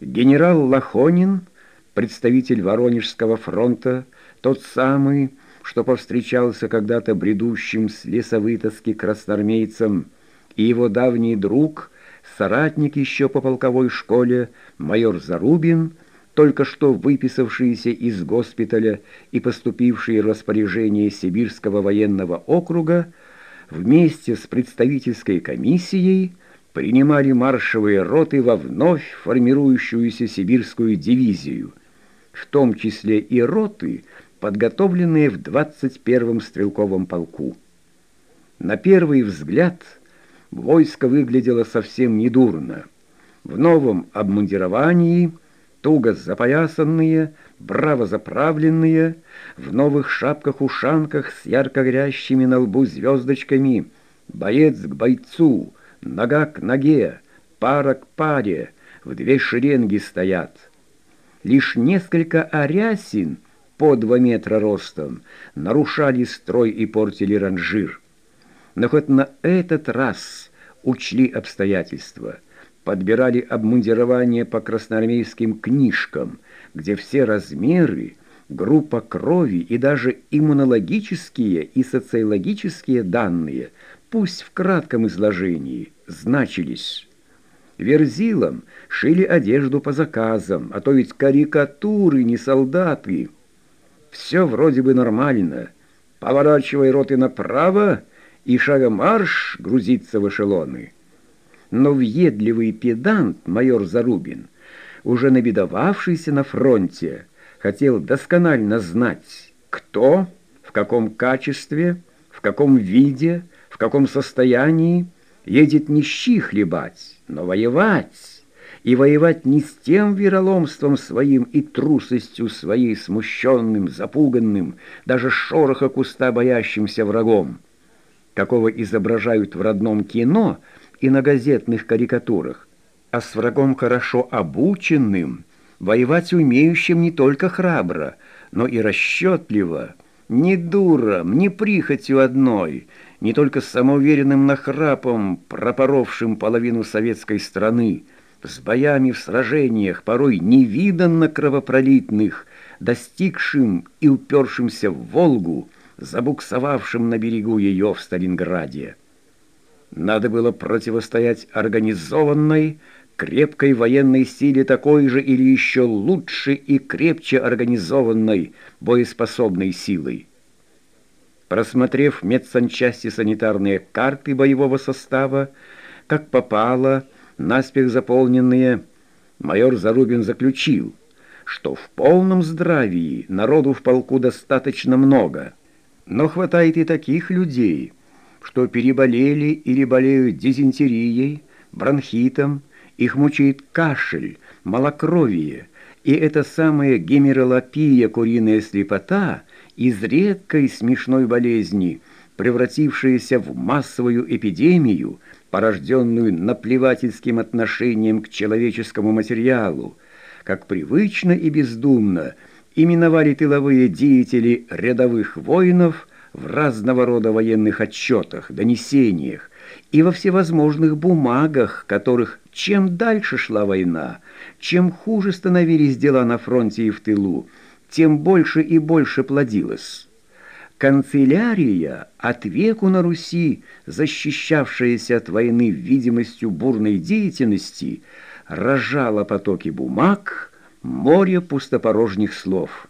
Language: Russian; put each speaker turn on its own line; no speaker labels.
Генерал Лохонин, представитель Воронежского фронта, тот самый, что повстречался когда-то бредущим с лесовытоски красноармейцем, и его давний друг, соратник еще по полковой школе, майор Зарубин, только что выписавшийся из госпиталя и поступивший распоряжение Сибирского военного округа, вместе с представительской комиссией принимали маршевые роты во вновь формирующуюся сибирскую дивизию, в том числе и роты, подготовленные в 21-м стрелковом полку. На первый взгляд войско выглядело совсем недурно. В новом обмундировании, туго запоясанные, браво заправленные, в новых шапках-ушанках с ярко горящими на лбу звездочками, боец к бойцу, нога к ноге, пара к паре, в две шеренги стоят. Лишь несколько арясин по два метра ростом нарушали строй и портили ранжир. Но хоть на этот раз учли обстоятельства, подбирали обмундирование по красноармейским книжкам, где все размеры, группа крови и даже иммунологические и социологические данные, пусть в кратком изложении, значились. Верзилам шили одежду по заказам, а то ведь карикатуры, не солдаты. Все вроде бы нормально. Поворачивай роты направо, и шагом марш грузиться в эшелоны. Но въедливый педант майор Зарубин, уже набедовавшийся на фронте, хотел досконально знать, кто, в каком качестве, в каком виде, в каком состоянии едет не щи хлебать, но воевать, и воевать не с тем вероломством своим и трусостью своей смущенным, запуганным, даже шороха куста боящимся врагом, какого изображают в родном кино и на газетных карикатурах, а с врагом хорошо обученным, воевать умеющим не только храбро, но и расчетливо, не дуром, не прихотью одной, не только самоуверенным нахрапом, пропоровшим половину советской страны, с боями в сражениях, порой невиданно кровопролитных, достигшим и упершимся в Волгу, забуксовавшим на берегу ее в Сталинграде. Надо было противостоять организованной, крепкой военной силе такой же или еще лучше и крепче организованной боеспособной силой. Просмотрев медсанчасти санитарные карты боевого состава, как попало, наспех заполненные, майор Зарубин заключил, что в полном здравии народу в полку достаточно много, но хватает и таких людей, что переболели или болеют дизентерией, бронхитом, их мучает кашель, малокровие, и эта самая гемеролопия, куриная слепота, из редкой смешной болезни, превратившаяся в массовую эпидемию, порожденную наплевательским отношением к человеческому материалу, как привычно и бездумно именовали тыловые деятели рядовых воинов в разного рода военных отчетах, донесениях и во всевозможных бумагах, которых чем дальше шла война, чем хуже становились дела на фронте и в тылу, тем больше и больше плодилось. Канцелярия, от веку на Руси, защищавшаяся от войны видимостью бурной деятельности, рожала потоки бумаг, море пустопорожних слов –